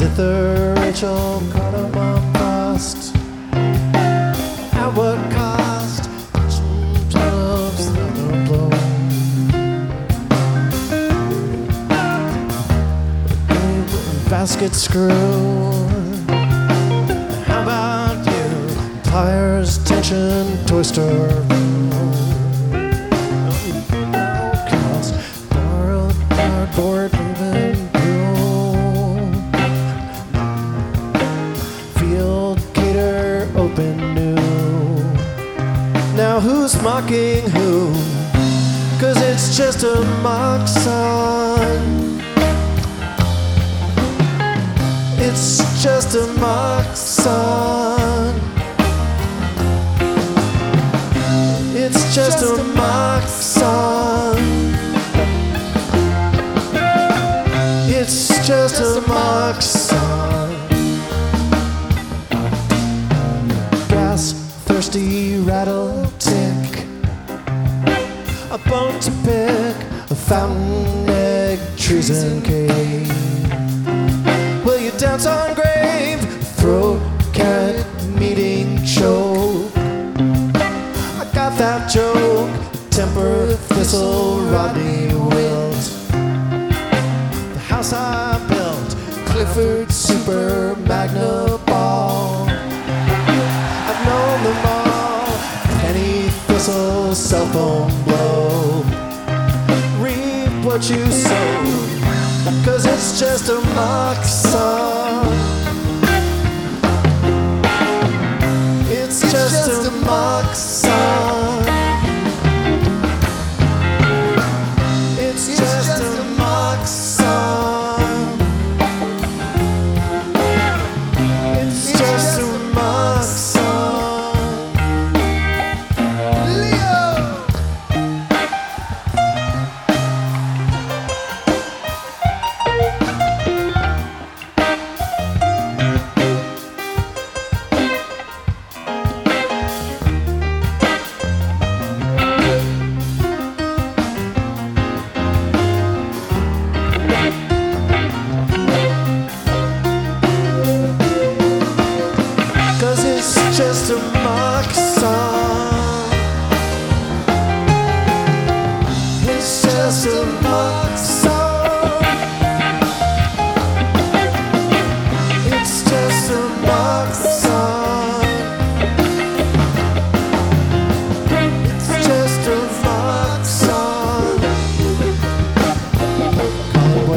Zither, Rachel, caught Cardamom, Frost. Basket screw. How about you? Pliers, tension, store. Cost. Borrowed. Field cater open new. Now who's mocking who? Cause it's just a mock song. Just a mock song. It's just a mock song. gas, thirsty, rattle, tick. A bone to pick, a fountain, egg, treason, cake. Will you dance on grave? That joke. Temper, thistle, Rodney, wilt. The house I built, Clifford, Super, Magna, Ball. I've known them all. Penny thistle, cell phone blow. Reap what you sow. Cause it's just a mock song. It's just a mock song.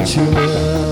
to